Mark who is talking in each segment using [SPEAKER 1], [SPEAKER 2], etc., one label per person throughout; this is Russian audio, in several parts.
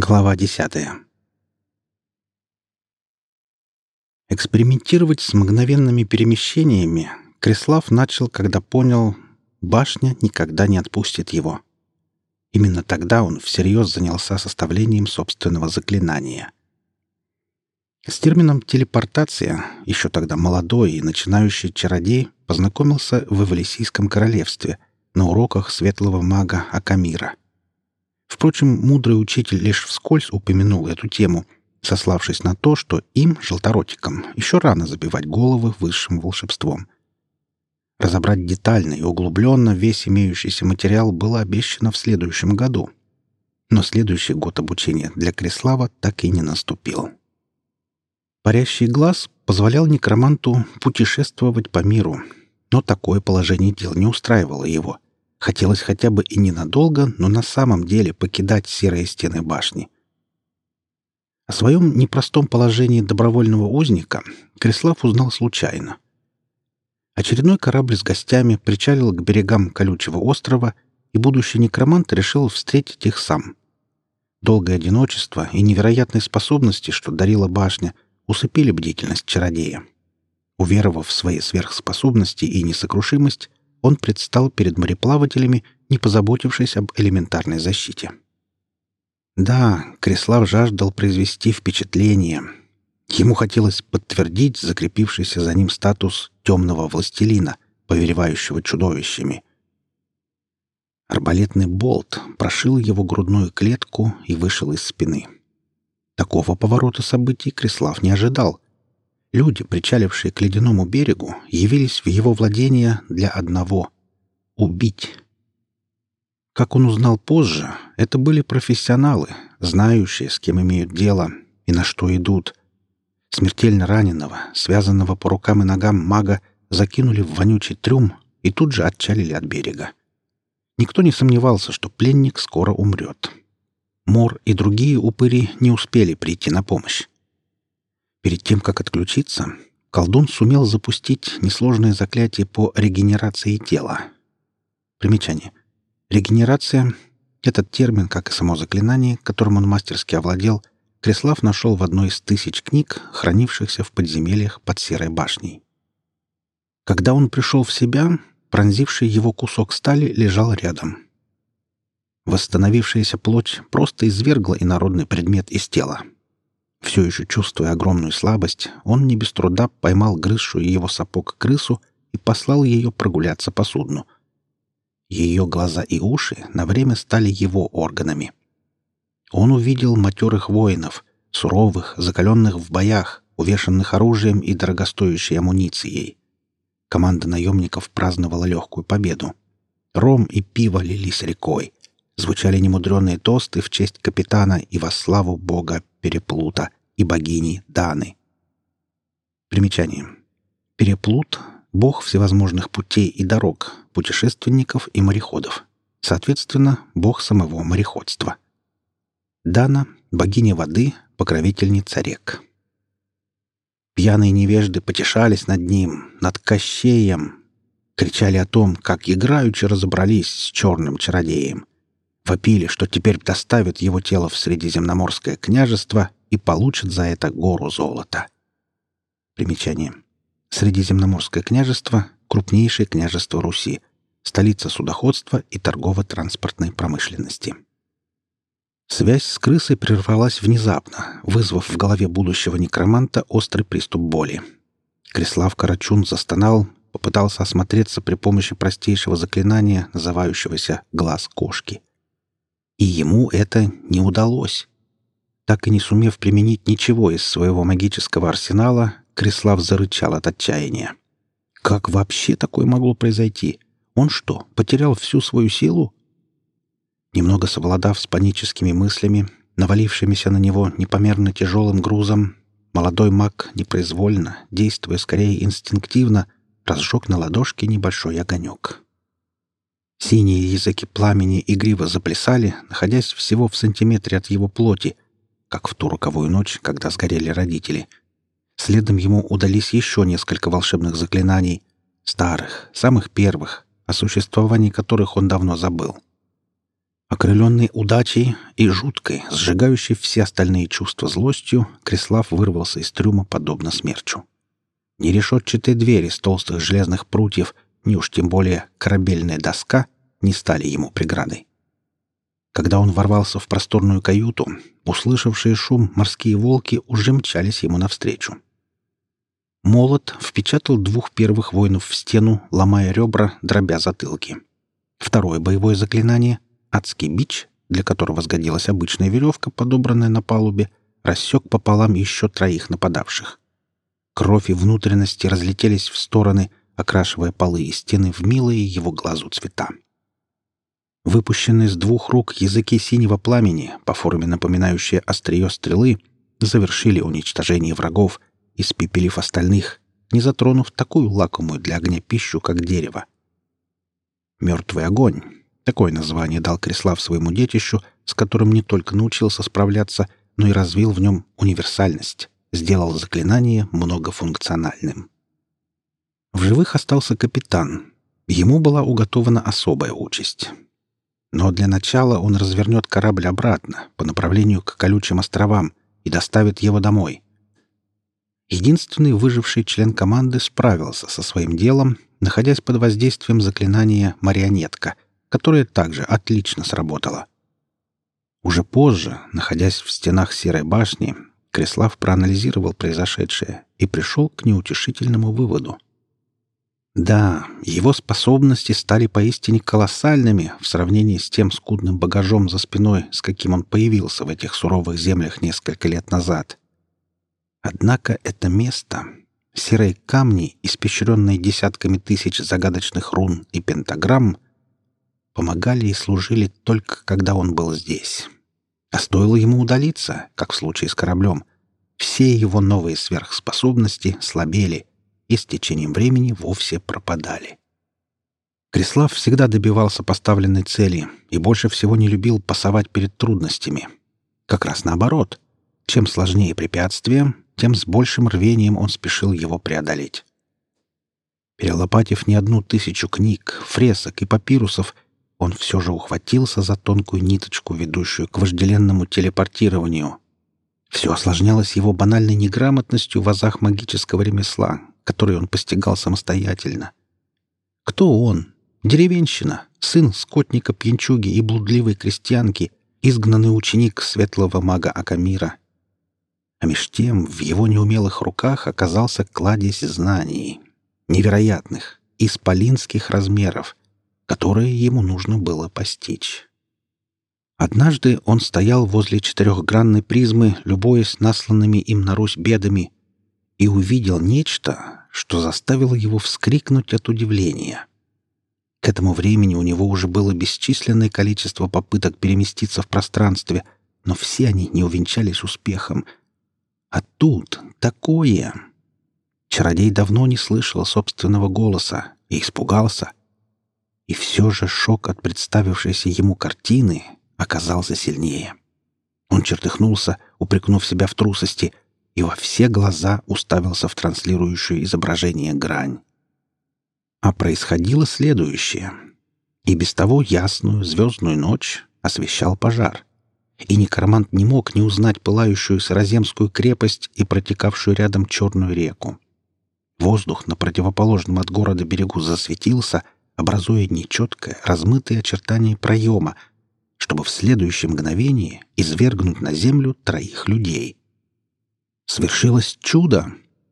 [SPEAKER 1] Глава десятая. Экспериментировать с мгновенными перемещениями Креслав начал, когда понял, башня никогда не отпустит его. Именно тогда он всерьез занялся составлением собственного заклинания. С термином «телепортация» еще тогда молодой и начинающий чародей познакомился в Эволисийском королевстве на уроках светлого мага Акамира — Впрочем, мудрый учитель лишь вскользь упомянул эту тему, сославшись на то, что им, желторотикам, еще рано забивать головы высшим волшебством. Разобрать детально и углубленно весь имеющийся материал было обещано в следующем году. Но следующий год обучения для Креслава так и не наступил. Парящий глаз позволял некроманту путешествовать по миру, но такое положение дел не устраивало его — Хотелось хотя бы и ненадолго, но на самом деле покидать серые стены башни. О своем непростом положении добровольного узника Креслав узнал случайно. Очередной корабль с гостями причалил к берегам колючего острова, и будущий некромант решил встретить их сам. Долгое одиночество и невероятные способности, что дарила башня, усыпили бдительность чародея. Уверовав в свои сверхспособности и несокрушимость, он предстал перед мореплавателями, не позаботившись об элементарной защите. Да, Креслав жаждал произвести впечатление. Ему хотелось подтвердить закрепившийся за ним статус темного властелина, повелевающего чудовищами. Арбалетный болт прошил его грудную клетку и вышел из спины. Такого поворота событий Креслав не ожидал — Люди, причалившие к ледяному берегу, явились в его владение для одного — убить. Как он узнал позже, это были профессионалы, знающие, с кем имеют дело и на что идут. Смертельно раненого, связанного по рукам и ногам мага, закинули в вонючий трюм и тут же отчалили от берега. Никто не сомневался, что пленник скоро умрет. Мор и другие упыри не успели прийти на помощь. Перед тем, как отключиться, колдун сумел запустить несложное заклятие по регенерации тела. Примечание. Регенерация — этот термин, как и само заклинание, которым он мастерски овладел, Креслав нашел в одной из тысяч книг, хранившихся в подземельях под Серой башней. Когда он пришел в себя, пронзивший его кусок стали лежал рядом. Восстановившаяся плоть просто извергла инородный предмет из тела — все еще чувствуя огромную слабость, он не без труда поймал грызшую его сапог крысу и послал ее прогуляться по судну. Ее глаза и уши на время стали его органами. Он увидел матерых воинов, суровых, закаленных в боях, увешанных оружием и дорогостоящей амуницией. Команда наемников праздновала легкую победу. Ром и пиво лились рекой. Звучали немудреные тосты в честь капитана и во славу бога Переплута и богини Даны. Примечание. Переплут — бог всевозможных путей и дорог, путешественников и мореходов. Соответственно, бог самого мореходства. Дана — богиня воды, покровительница рек. Пьяные невежды потешались над ним, над Кощеем, кричали о том, как играючи разобрались с черным чародеем — Вопили, что теперь доставят его тело в Средиземноморское княжество и получат за это гору золота. Примечание. Средиземноморское княжество — крупнейшее княжество Руси, столица судоходства и торгово-транспортной промышленности. Связь с крысой прервалась внезапно, вызвав в голове будущего некроманта острый приступ боли. Креслав Карачун застонал, попытался осмотреться при помощи простейшего заклинания, называющегося «глаз кошки». И ему это не удалось. Так и не сумев применить ничего из своего магического арсенала, Креслав зарычал от отчаяния. Как вообще такое могло произойти? Он что, потерял всю свою силу? Немного совладав с паническими мыслями, навалившимися на него непомерно тяжелым грузом, молодой маг непроизвольно, действуя скорее инстинктивно, разжег на ладошке небольшой огонек. Синие языки пламени игриво заплясали, находясь всего в сантиметре от его плоти, как в ту роковую ночь, когда сгорели родители. Следом ему удались еще несколько волшебных заклинаний, старых, самых первых, о существовании которых он давно забыл. Окрыленный удачей и жуткой, сжигающей все остальные чувства злостью, Крислав вырвался из трюма подобно смерчу. Ни решетчатые двери с толстых железных прутьев, ни уж тем более корабельная доска не стали ему преградой. Когда он ворвался в просторную каюту, услышавшие шум морские волки уже мчались ему навстречу. Молот впечатал двух первых воинов в стену, ломая ребра, дробя затылки. Второе боевое заклинание Адский бич, для которого сгодилась обычная веревка, подобранная на палубе, рассек пополам еще троих нападавших. Кровь и внутренности разлетелись в стороны, окрашивая полы и стены в милые его глазу цвета. Выпущенные с двух рук языки синего пламени, по форме напоминающие острие стрелы, завершили уничтожение врагов, испепелив остальных, не затронув такую лакомую для огня пищу, как дерево. Мертвый огонь Такое название дал Крислав своему детищу, с которым не только научился справляться, но и развил в нем универсальность, сделал заклинание многофункциональным. В живых остался капитан. Ему была уготована особая участь. Но для начала он развернет корабль обратно, по направлению к колючим островам, и доставит его домой. Единственный выживший член команды справился со своим делом, находясь под воздействием заклинания «Марионетка», которая также отлично сработала. Уже позже, находясь в стенах Серой башни, Креслав проанализировал произошедшее и пришел к неутешительному выводу. Да, его способности стали поистине колоссальными в сравнении с тем скудным багажом за спиной, с каким он появился в этих суровых землях несколько лет назад. Однако это место, серые камни, испещренные десятками тысяч загадочных рун и пентаграмм, помогали и служили только когда он был здесь. А стоило ему удалиться, как в случае с кораблем, все его новые сверхспособности слабели и с течением времени вовсе пропадали. Крислав всегда добивался поставленной цели и больше всего не любил пасовать перед трудностями. Как раз наоборот. Чем сложнее препятствие, тем с большим рвением он спешил его преодолеть. Перелопатив не одну тысячу книг, фресок и папирусов — он все же ухватился за тонкую ниточку, ведущую к вожделенному телепортированию. Все осложнялось его банальной неграмотностью в азах магического ремесла, который он постигал самостоятельно. Кто он? Деревенщина, сын скотника-пьянчуги и блудливой крестьянки, изгнанный ученик светлого мага Акамира. А меж тем в его неумелых руках оказался кладезь знаний, невероятных, исполинских размеров, которое ему нужно было постичь. Однажды он стоял возле четырехгранной призмы, любуясь насланными им на Русь бедами, и увидел нечто, что заставило его вскрикнуть от удивления. К этому времени у него уже было бесчисленное количество попыток переместиться в пространстве, но все они не увенчались успехом. А тут такое... Чародей давно не слышал собственного голоса и испугался, и все же шок от представившейся ему картины оказался сильнее. Он чертыхнулся, упрекнув себя в трусости, и во все глаза уставился в транслирующее изображение грань. А происходило следующее. И без того ясную звездную ночь освещал пожар. И некромант не мог не узнать пылающую Сыроземскую крепость и протекавшую рядом Черную реку. Воздух на противоположном от города берегу засветился — образуя нечеткое, размытое очертание проема, чтобы в следующее мгновение извергнуть на землю троих людей. Свершилось чудо.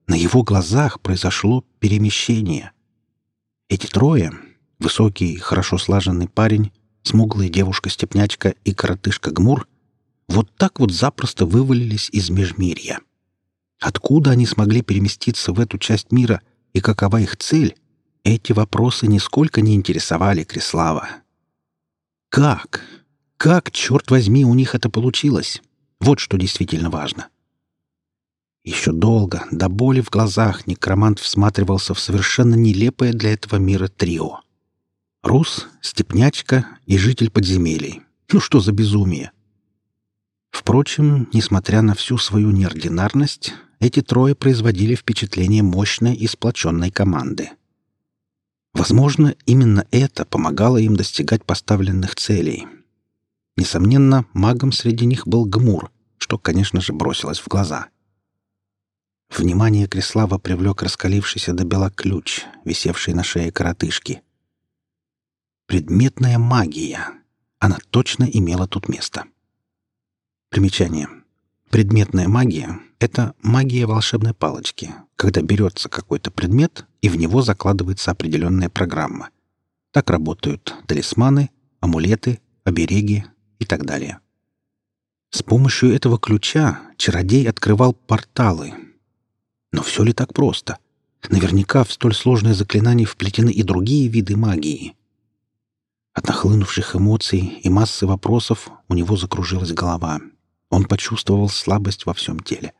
[SPEAKER 1] На его глазах произошло перемещение. Эти трое — высокий, хорошо слаженный парень, смуглая девушка-степнячка и коротышка Гмур — вот так вот запросто вывалились из межмирья. Откуда они смогли переместиться в эту часть мира и какова их цель, эти вопросы нисколько не интересовали Крислава. Как? Как, черт возьми, у них это получилось? Вот что действительно важно. Еще долго, до боли в глазах, некромант всматривался в совершенно нелепое для этого мира трио. Рус, степнячка и житель подземелий. Ну что за безумие? Впрочем, несмотря на всю свою неординарность, эти трое производили впечатление мощной и сплоченной команды — Возможно, именно это помогало им достигать поставленных целей. Несомненно, магом среди них был Гмур, что, конечно же, бросилось в глаза. Внимание Креслава привлек раскалившийся до бела ключ, висевший на шее коротышки. Предметная магия. Она точно имела тут место. Примечание. Предметная магия — это магия волшебной палочки, когда берется какой-то предмет и в него закладывается определенная программа. Так работают талисманы, амулеты, обереги и так далее. С помощью этого ключа чародей открывал порталы. Но все ли так просто? Наверняка в столь сложное заклинание вплетены и другие виды магии. От нахлынувших эмоций и массы вопросов у него закружилась голова — он почувствовал слабость во всем теле.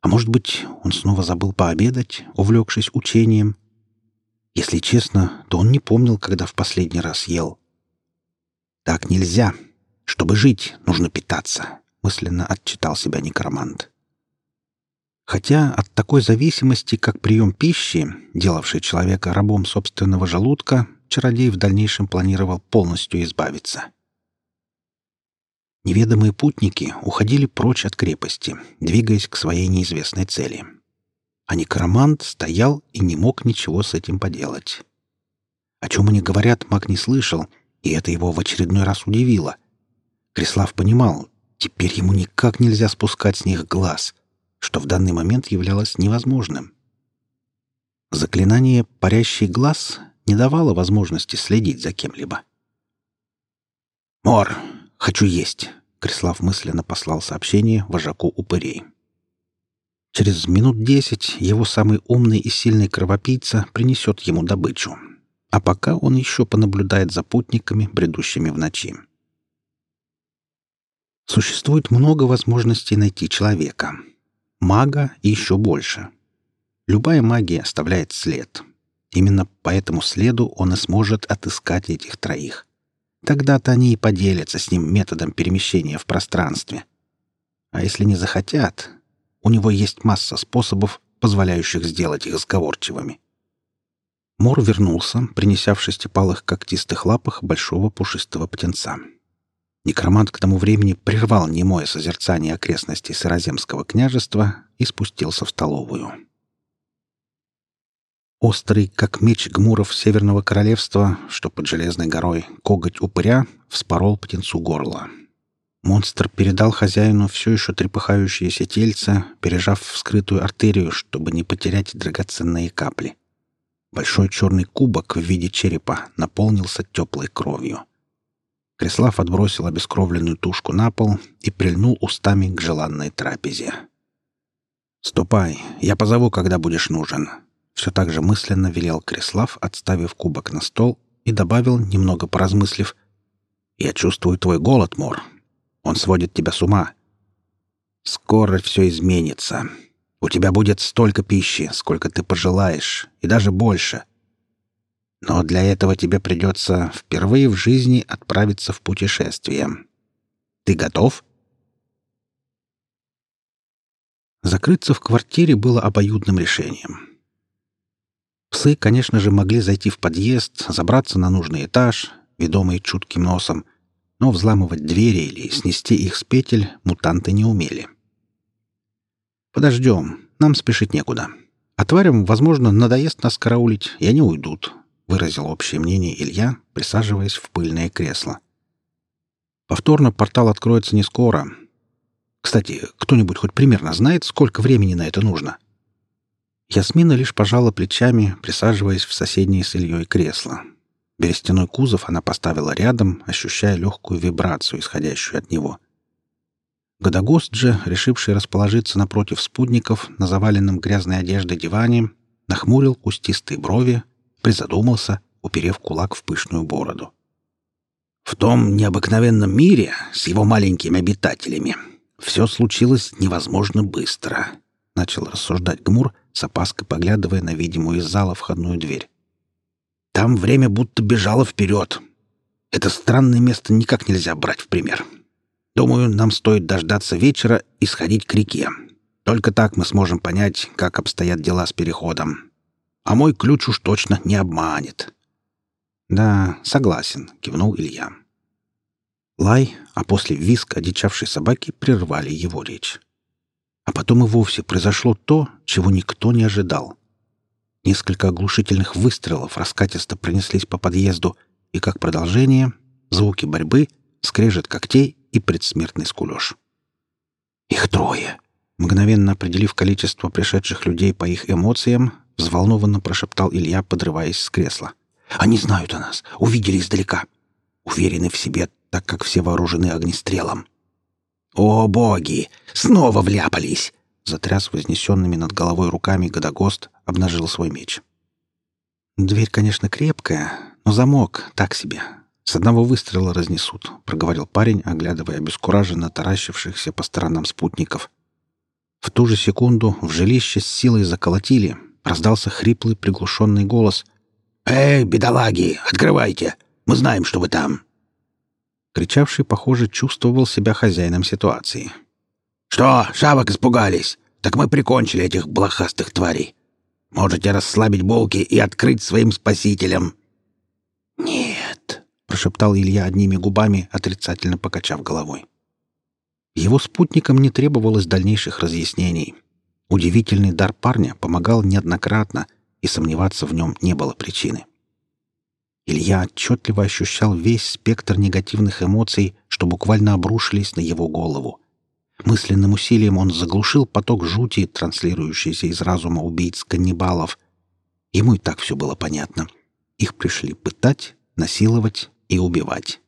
[SPEAKER 1] А может быть, он снова забыл пообедать, увлекшись учением? Если честно, то он не помнил, когда в последний раз ел. «Так нельзя. Чтобы жить, нужно питаться», — мысленно отчитал себя некромант. Хотя от такой зависимости, как прием пищи, делавший человека рабом собственного желудка, чародей в дальнейшем планировал полностью избавиться. Неведомые путники уходили прочь от крепости, двигаясь к своей неизвестной цели. А некромант стоял и не мог ничего с этим поделать. О чем они говорят, маг не слышал, и это его в очередной раз удивило. Крислав понимал, теперь ему никак нельзя спускать с них глаз, что в данный момент являлось невозможным. Заклинание «парящий глаз» не давало возможности следить за кем-либо. «Мор, «Хочу есть!» — Крислав мысленно послал сообщение вожаку упырей. Через минут десять его самый умный и сильный кровопийца принесет ему добычу. А пока он еще понаблюдает за путниками, бредущими в ночи. Существует много возможностей найти человека. Мага еще больше. Любая магия оставляет след. Именно по этому следу он и сможет отыскать этих троих. Тогда-то они и поделятся с ним методом перемещения в пространстве. А если не захотят, у него есть масса способов, позволяющих сделать их сговорчивыми. Мор вернулся, принеся в шестипалых когтистых лапах большого пушистого птенца. Некромант к тому времени прервал немое созерцание окрестностей Сыроземского княжества и спустился в столовую. Острый, как меч гмуров Северного Королевства, что под Железной горой, коготь упыря вспорол птенцу горло. Монстр передал хозяину все еще трепыхающееся тельце, пережав вскрытую артерию, чтобы не потерять драгоценные капли. Большой черный кубок в виде черепа наполнился теплой кровью. Креслав отбросил обескровленную тушку на пол и прильнул устами к желанной трапезе. «Ступай, я позову, когда будешь нужен», все так же мысленно велел Креслав, отставив кубок на стол, и добавил, немного поразмыслив, «Я чувствую твой голод, Мор. Он сводит тебя с ума. Скоро все изменится. У тебя будет столько пищи, сколько ты пожелаешь, и даже больше. Но для этого тебе придется впервые в жизни отправиться в путешествие. Ты готов?» Закрыться в квартире было обоюдным решением. Псы, конечно же, могли зайти в подъезд, забраться на нужный этаж, ведомые чутким носом, но взламывать двери или снести их с петель мутанты не умели. «Подождем, нам спешить некуда. А тварям, возможно, надоест нас караулить, и они уйдут», — выразил общее мнение Илья, присаживаясь в пыльное кресло. «Повторно портал откроется не скоро. Кстати, кто-нибудь хоть примерно знает, сколько времени на это нужно?» Ясмина лишь пожала плечами, присаживаясь в соседнее с Ильей кресло. Берестяной кузов она поставила рядом, ощущая легкую вибрацию, исходящую от него. Годогост же, решивший расположиться напротив спутников на заваленном грязной одеждой диване, нахмурил кустистые брови, призадумался, уперев кулак в пышную бороду. В том необыкновенном мире с его маленькими обитателями все случилось невозможно быстро, — начал рассуждать Гмур, с опаской поглядывая на видимую из зала входную дверь. «Там время будто бежало вперед. Это странное место никак нельзя брать в пример. Думаю, нам стоит дождаться вечера и сходить к реке. Только так мы сможем понять, как обстоят дела с переходом. А мой ключ уж точно не обманет». «Да, согласен», — кивнул Илья. Лай, а после виск одичавшей собаки прервали его речь. А потом и вовсе произошло то, чего никто не ожидал. Несколько оглушительных выстрелов раскатисто пронеслись по подъезду, и как продолжение — звуки борьбы, скрежет когтей и предсмертный скулеж. «Их трое!» Мгновенно определив количество пришедших людей по их эмоциям, взволнованно прошептал Илья, подрываясь с кресла. «Они знают о нас, увидели издалека. Уверены в себе, так как все вооружены огнестрелом». «О, боги! Снова вляпались!» Затряс вознесенными над головой руками Годогост, обнажил свой меч. «Дверь, конечно, крепкая, но замок так себе. С одного выстрела разнесут», — проговорил парень, оглядывая обескураженно таращившихся по сторонам спутников. В ту же секунду в жилище с силой заколотили. Раздался хриплый приглушенный голос. «Эй, бедолаги, открывайте! Мы знаем, что вы там!» Кричавший, похоже, чувствовал себя хозяином ситуации. «Что, шавок испугались? Так мы прикончили этих блохастых тварей. Можете расслабить булки и открыть своим спасителям». «Нет», — прошептал Илья одними губами, отрицательно покачав головой. Его спутникам не требовалось дальнейших разъяснений. Удивительный дар парня помогал неоднократно, и сомневаться в нем не было причины. Илья отчетливо ощущал весь спектр негативных эмоций, что буквально обрушились на его голову. Мысленным усилием он заглушил поток жути, транслирующийся из разума убийц-каннибалов. Ему и так все было понятно. Их пришли пытать, насиловать и убивать.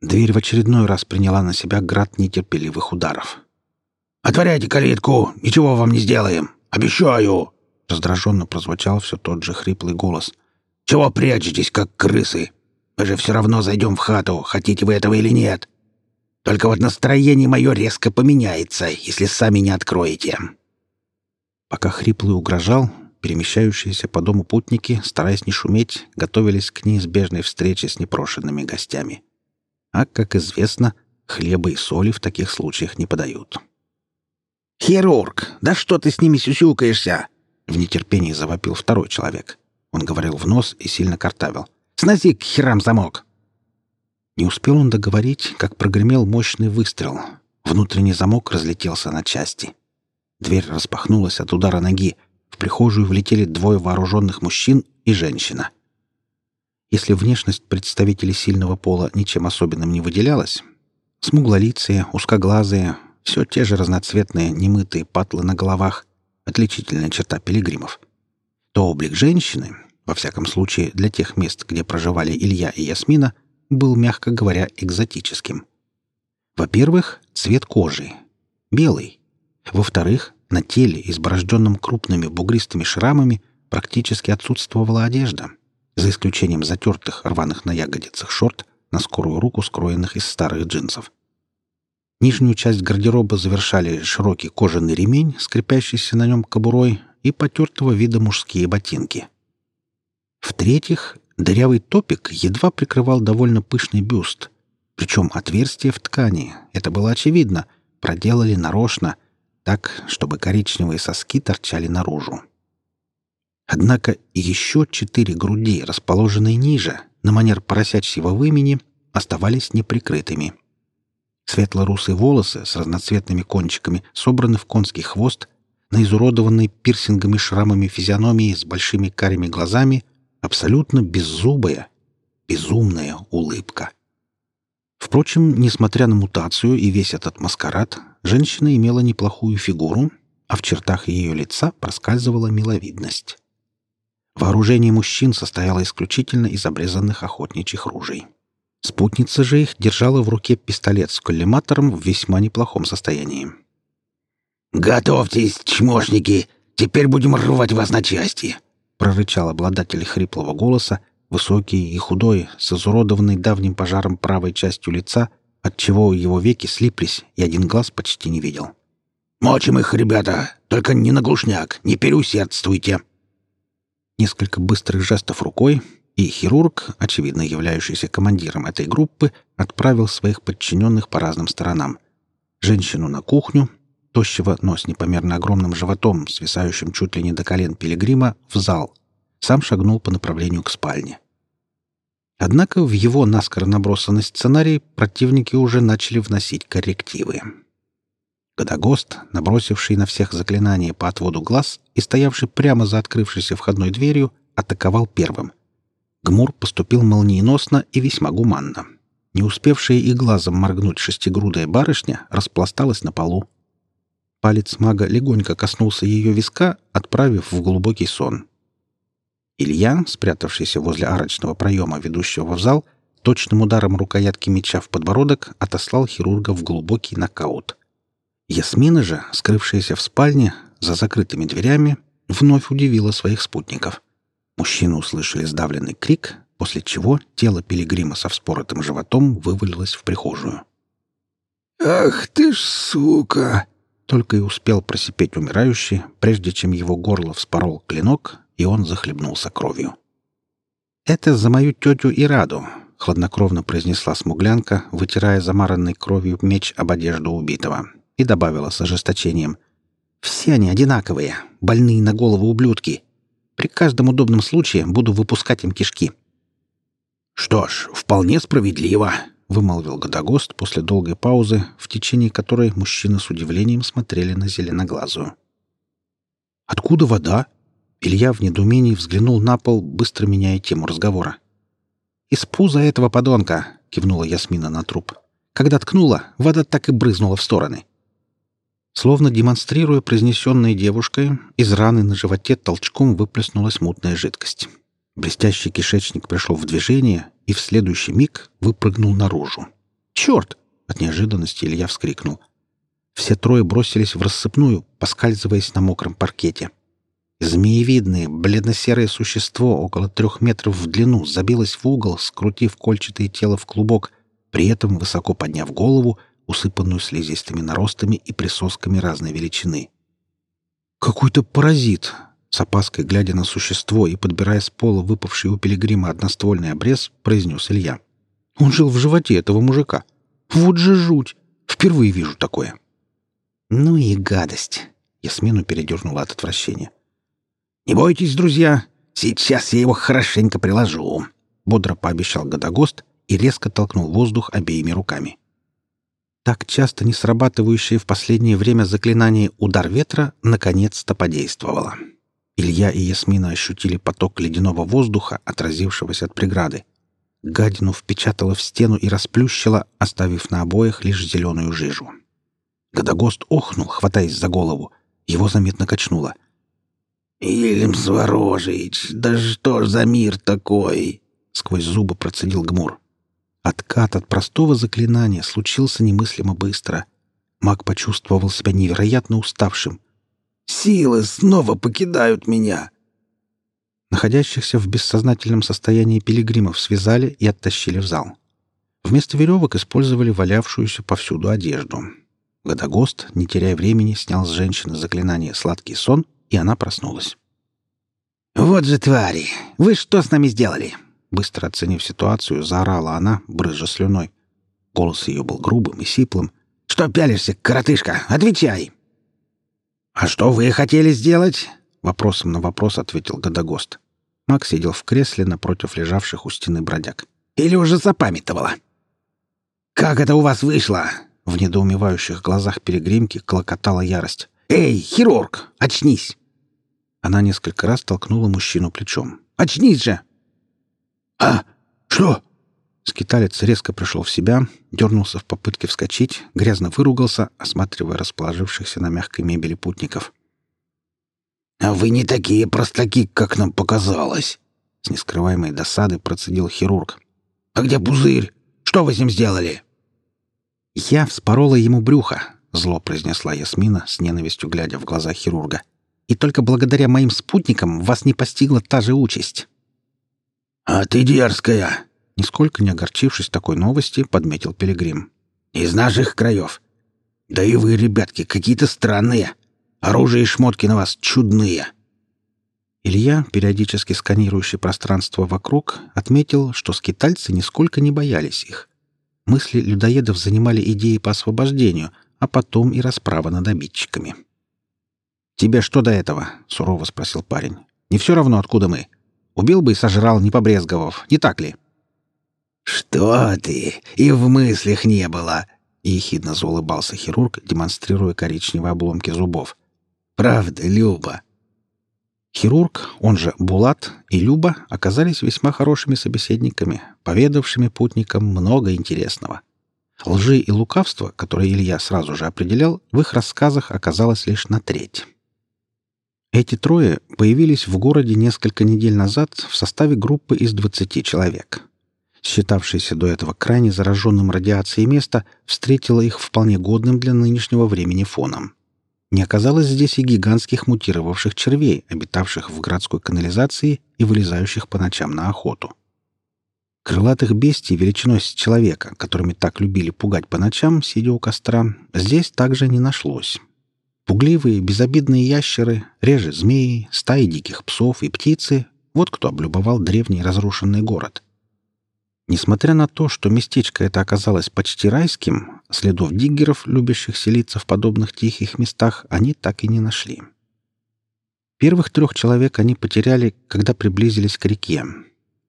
[SPEAKER 1] Дверь в очередной раз приняла на себя град нетерпеливых ударов. «Отворяйте калитку! Ничего вам не сделаем! Обещаю!» Раздраженно прозвучал все тот же хриплый голос. «Чего прячетесь, как крысы? Мы же все равно зайдем в хату, хотите вы этого или нет!» Только вот настроение мое резко поменяется, если сами не откроете». Пока Хриплый угрожал, перемещающиеся по дому путники, стараясь не шуметь, готовились к неизбежной встрече с непрошенными гостями. А, как известно, хлеба и соли в таких случаях не подают. «Хирург, да что ты с ними сюсюкаешься?» В нетерпении завопил второй человек. Он говорил в нос и сильно картавил. «Сноси к херам замок!» Не успел он договорить, как прогремел мощный выстрел. Внутренний замок разлетелся на части. Дверь распахнулась от удара ноги. В прихожую влетели двое вооруженных мужчин и женщина. Если внешность представителей сильного пола ничем особенным не выделялась, смуглолицые, узкоглазые, все те же разноцветные немытые патлы на головах, отличительная черта пилигримов, то облик женщины, во всяком случае для тех мест, где проживали Илья и Ясмина, был, мягко говоря, экзотическим. Во-первых, цвет кожи. Белый. Во-вторых, на теле, изборожденном крупными бугристыми шрамами, практически отсутствовала одежда, за исключением затертых, рваных на ягодицах шорт, на скорую руку скроенных из старых джинсов. Нижнюю часть гардероба завершали широкий кожаный ремень, скрепящийся на нем кобурой, и потертого вида мужские ботинки. В-третьих, Дырявый топик едва прикрывал довольно пышный бюст. Причем отверстие в ткани, это было очевидно, проделали нарочно, так, чтобы коричневые соски торчали наружу. Однако еще четыре груди, расположенные ниже, на манер поросячьего вымени, оставались неприкрытыми. Светло-русые волосы с разноцветными кончиками собраны в конский хвост, на изуродованной пирсингами шрамами физиономии с большими карими глазами абсолютно беззубая, безумная улыбка. Впрочем, несмотря на мутацию и весь этот маскарад, женщина имела неплохую фигуру, а в чертах ее лица проскальзывала миловидность. Вооружение мужчин состояло исключительно из обрезанных охотничьих ружей. Спутница же их держала в руке пистолет с коллиматором в весьма неплохом состоянии. «Готовьтесь, чмошники! Теперь будем рвать вас на части!» — прорычал обладатель хриплого голоса, высокий и худой, с изуродованной давним пожаром правой частью лица, отчего его веки слиплись, и один глаз почти не видел. «Мочим их, ребята! Только не на глушняк, не переусердствуйте!» Несколько быстрых жестов рукой, и хирург, очевидно являющийся командиром этой группы, отправил своих подчиненных по разным сторонам. Женщину на кухню, тощего, но с непомерно огромным животом, свисающим чуть ли не до колен пилигрима, в зал. Сам шагнул по направлению к спальне. Однако в его наскоро набросанный сценарий противники уже начали вносить коррективы. Годогост, набросивший на всех заклинания по отводу глаз и стоявший прямо за открывшейся входной дверью, атаковал первым. Гмур поступил молниеносно и весьма гуманно. Не успевшая и глазом моргнуть шестигрудая барышня распласталась на полу. Палец мага легонько коснулся ее виска, отправив в глубокий сон. Илья, спрятавшийся возле арочного проема, ведущего в зал, точным ударом рукоятки меча в подбородок отослал хирурга в глубокий нокаут. Ясмина же, скрывшаяся в спальне, за закрытыми дверями, вновь удивила своих спутников. Мужчины услышали сдавленный крик, после чего тело пилигрима со вспоротым животом вывалилось в прихожую.
[SPEAKER 2] «Ах ты ж сука!»
[SPEAKER 1] Только и успел просипеть умирающий, прежде чем его горло вспорол клинок, и он захлебнулся кровью. «Это за мою тетю Ираду», — хладнокровно произнесла смуглянка, вытирая замаранной кровью меч об одежду убитого, и добавила с ожесточением. «Все они одинаковые, больные на голову ублюдки. При каждом удобном случае буду выпускать им кишки».
[SPEAKER 2] «Что ж, вполне справедливо», — вымолвил
[SPEAKER 1] Годогост после долгой паузы, в течение которой мужчины с удивлением смотрели на зеленоглазую. «Откуда вода?» Илья в недоумении взглянул на пол, быстро меняя тему разговора. «Из пуза этого подонка!» — кивнула Ясмина на труп. «Когда ткнула, вода так и брызнула в стороны». Словно демонстрируя произнесенное девушкой, из раны на животе толчком выплеснулась мутная жидкость. Блестящий кишечник пришел в движение и в следующий миг выпрыгнул наружу. «Черт!» — от неожиданности Илья вскрикнул. Все трое бросились в рассыпную, поскальзываясь на мокром паркете. Змеевидное, бледно-серое существо около трех метров в длину забилось в угол, скрутив кольчатое тело в клубок, при этом высоко подняв голову, усыпанную слизистыми наростами и присосками разной величины. «Какой-то паразит!» С опаской, глядя на существо и подбирая с пола выпавший у пилигрима одноствольный обрез, произнес Илья. «Он жил в животе этого мужика. Вот же жуть! Впервые вижу такое!» «Ну и гадость!» Ясмину передернула от отвращения.
[SPEAKER 2] «Не бойтесь, друзья, сейчас я его хорошенько приложу», — бодро пообещал Годогост и резко толкнул воздух обеими руками.
[SPEAKER 1] Так часто не срабатывающее в последнее время заклинание «Удар ветра» наконец-то подействовало. Илья и Ясмина ощутили поток ледяного воздуха, отразившегося от преграды. Гадину впечатала в стену и расплющила, оставив на обоях лишь зеленую жижу. Годогост охнул, хватаясь за голову. Его заметно качнуло.
[SPEAKER 2] «Илим Сворожич, да что ж за мир такой?» — сквозь зубы процедил Гмур.
[SPEAKER 1] Откат от простого заклинания случился немыслимо быстро. Маг почувствовал себя невероятно уставшим.
[SPEAKER 2] Силы снова покидают меня!»
[SPEAKER 1] Находящихся в бессознательном состоянии пилигримов связали и оттащили в зал. Вместо веревок использовали валявшуюся повсюду одежду. Годогост, не теряя времени, снял с женщины заклинание «Сладкий сон», и она проснулась.
[SPEAKER 2] «Вот же твари! Вы что с нами сделали?»
[SPEAKER 1] Быстро оценив ситуацию, заорала она, брызжа слюной. Голос ее был грубым и сиплым.
[SPEAKER 2] «Что пялишься, коротышка? Отвечай!» «А что вы хотели сделать?» — вопросом на вопрос ответил Годогост.
[SPEAKER 1] Мак сидел в кресле напротив лежавших у стены бродяг.
[SPEAKER 2] «Или уже запамятовала?» «Как это у вас вышло?»
[SPEAKER 1] В недоумевающих глазах перегримки клокотала ярость.
[SPEAKER 2] «Эй, хирург, очнись!»
[SPEAKER 1] Она несколько раз толкнула мужчину плечом.
[SPEAKER 2] «Очнись же!» «А? Что?»
[SPEAKER 1] Скиталец резко пришел в себя, дернулся в попытке вскочить, грязно выругался, осматривая расположившихся на мягкой мебели путников.
[SPEAKER 2] «А вы не такие простаки, как нам показалось!»
[SPEAKER 1] С нескрываемой досадой процедил хирург.
[SPEAKER 2] «А где пузырь? Что вы с ним сделали?»
[SPEAKER 1] «Я вспорола ему брюхо», — зло произнесла Ясмина, с ненавистью глядя в глаза хирурга. «И только благодаря моим спутникам вас не постигла та же участь».
[SPEAKER 2] «А ты дерзкая!»
[SPEAKER 1] Нисколько не огорчившись такой новости, подметил Пилигрим.
[SPEAKER 2] «Из наших краев. Да и вы, ребятки, какие-то странные. Оружие и шмотки на вас чудные».
[SPEAKER 1] Илья, периодически сканирующий пространство вокруг, отметил, что скитальцы нисколько не боялись их. Мысли людоедов занимали идеи по освобождению, а потом и расправа над обидчиками. «Тебе что до этого?» — сурово спросил парень. «Не все равно, откуда мы. Убил бы и сожрал, не побрезговав, не так ли?»
[SPEAKER 2] «Что ты? И в мыслях не было!» — ехидно заулыбался хирург, демонстрируя коричневые обломки зубов. «Правда, Люба?»
[SPEAKER 1] Хирург, он же Булат, и Люба оказались весьма хорошими собеседниками, поведавшими путникам много интересного. Лжи и лукавства, которые Илья сразу же определял, в их рассказах оказалось лишь на треть. Эти трое появились в городе несколько недель назад в составе группы из 20 человек. Считавшееся до этого крайне зараженным радиацией место встретило их вполне годным для нынешнего времени фоном. Не оказалось здесь и гигантских мутировавших червей, обитавших в городской канализации и вылезающих по ночам на охоту. Крылатых бестий величиной с человека, которыми так любили пугать по ночам, сидя у костра, здесь также не нашлось. Пугливые, безобидные ящеры, реже змеи, стаи диких псов и птицы — вот кто облюбовал древний разрушенный город. Несмотря на то, что местечко это оказалось почти райским, следов диггеров, любящих селиться в подобных тихих местах, они так и не нашли. Первых трех человек они потеряли, когда приблизились к реке.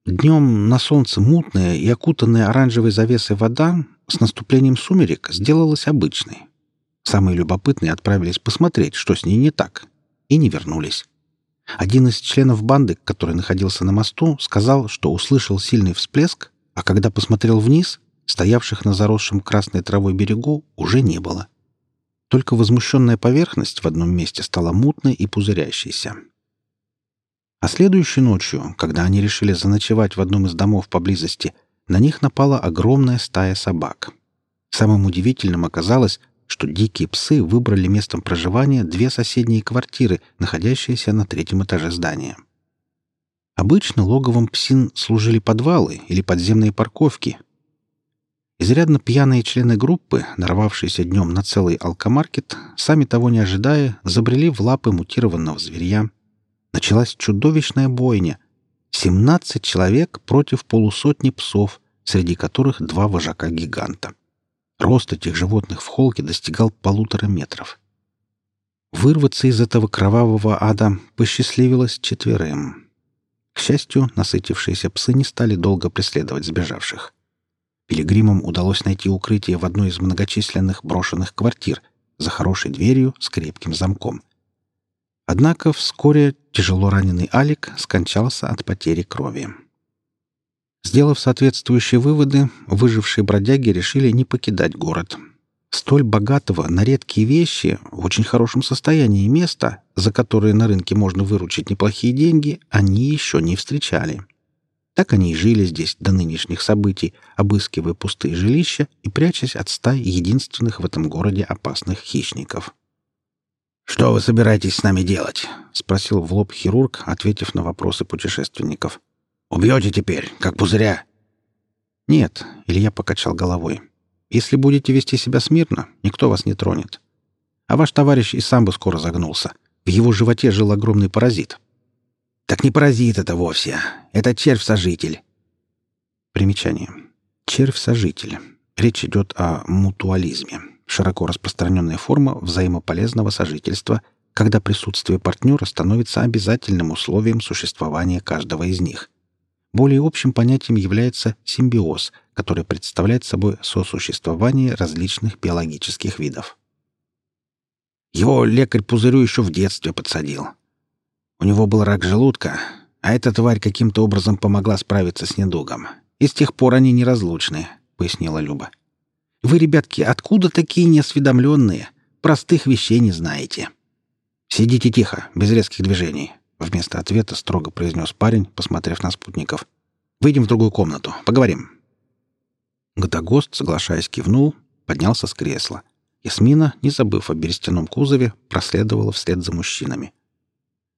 [SPEAKER 1] Днем на солнце мутная и окутанная оранжевой завесой вода с наступлением сумерек сделалась обычной. Самые любопытные отправились посмотреть, что с ней не так, и не вернулись. Один из членов банды, который находился на мосту, сказал, что услышал сильный всплеск, а когда посмотрел вниз, стоявших на заросшем красной травой берегу уже не было. Только возмущенная поверхность в одном месте стала мутной и пузырящейся. А следующей ночью, когда они решили заночевать в одном из домов поблизости, на них напала огромная стая собак. Самым удивительным оказалось, что дикие псы выбрали местом проживания две соседние квартиры, находящиеся на третьем этаже здания. Обычно логовом псин служили подвалы или подземные парковки. Изрядно пьяные члены группы, нарвавшиеся днем на целый алкомаркет, сами того не ожидая, забрели в лапы мутированного зверья. Началась чудовищная бойня. 17 человек против полусотни псов, среди которых два вожака-гиганта. Рост этих животных в холке достигал полутора метров. Вырваться из этого кровавого ада посчастливилось четверым. К счастью, насытившиеся псы не стали долго преследовать сбежавших. Пилигримам удалось найти укрытие в одной из многочисленных брошенных квартир за хорошей дверью с крепким замком. Однако вскоре тяжело раненый Алик скончался от потери крови. Сделав соответствующие выводы, выжившие бродяги решили не покидать город. Столь богатого на редкие вещи, в очень хорошем состоянии места, за которые на рынке можно выручить неплохие деньги, они еще не встречали. Так они и жили здесь до нынешних событий, обыскивая пустые жилища и прячась от стаи единственных в этом городе опасных хищников.
[SPEAKER 2] «Что вы собираетесь с нами делать?» — спросил в лоб хирург, ответив на вопросы путешественников. Убьете теперь, как пузыря?»
[SPEAKER 1] «Нет», — Илья покачал головой. «Если будете вести себя смирно, никто вас не тронет. А ваш товарищ и сам бы скоро загнулся. В его животе жил огромный паразит».
[SPEAKER 2] «Так не паразит это вовсе. Это червь-сожитель».
[SPEAKER 1] Примечание. Червь-сожитель. Речь идет о мутуализме. Широко распространенная форма взаимополезного сожительства, когда присутствие партнера становится обязательным условием существования каждого из них — более общим понятием является симбиоз, который представляет собой сосуществование различных биологических видов.
[SPEAKER 2] Его лекарь пузырю еще в детстве подсадил. У него был рак желудка, а эта тварь каким-то образом помогла справиться с недугом. И с тех пор они неразлучны, — пояснила Люба. «Вы, ребятки, откуда такие неосведомленные? Простых вещей не знаете». «Сидите тихо, без резких движений», Вместо ответа строго произнес парень, посмотрев на спутников. «Выйдем в другую комнату. Поговорим». Годогост, соглашаясь, кивнул, поднялся с кресла. Ясмина, не забыв о берестяном кузове, проследовала вслед за мужчинами.